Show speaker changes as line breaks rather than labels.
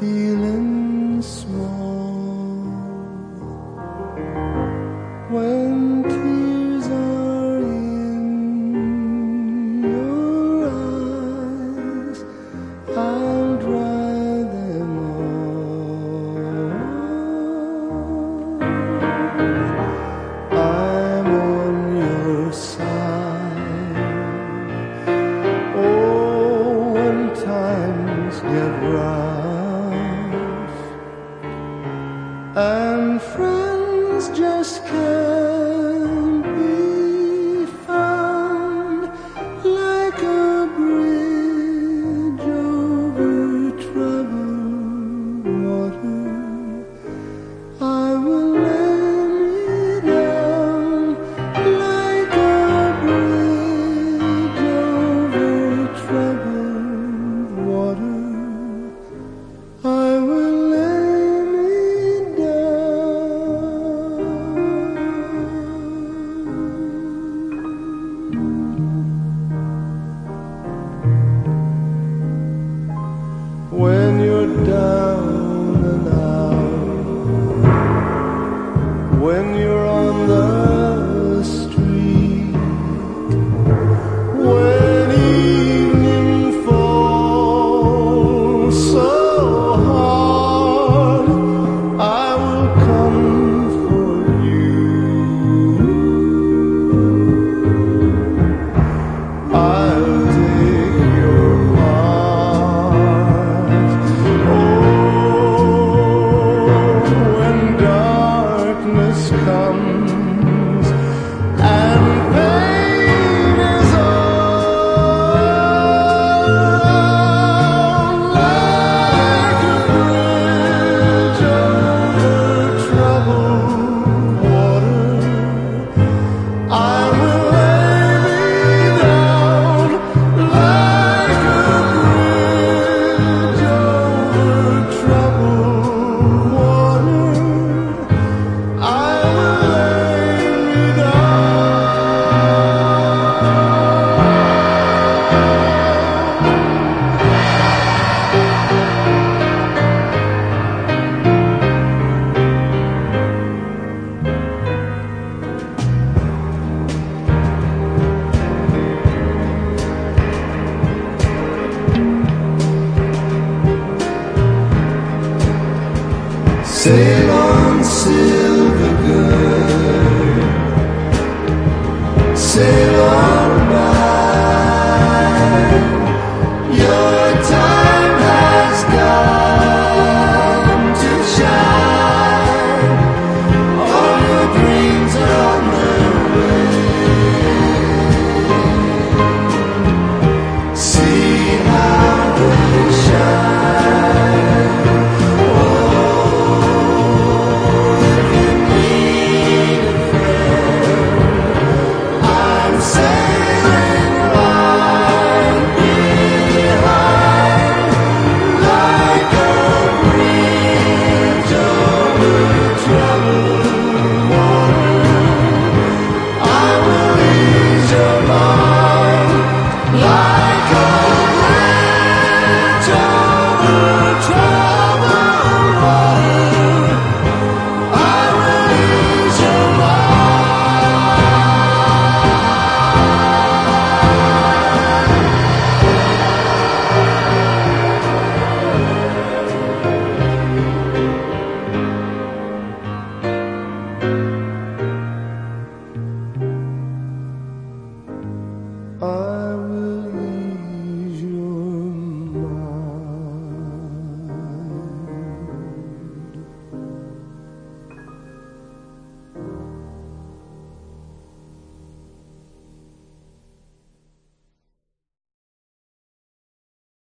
feeling when you're darkness Sail on, silver girl. Sail I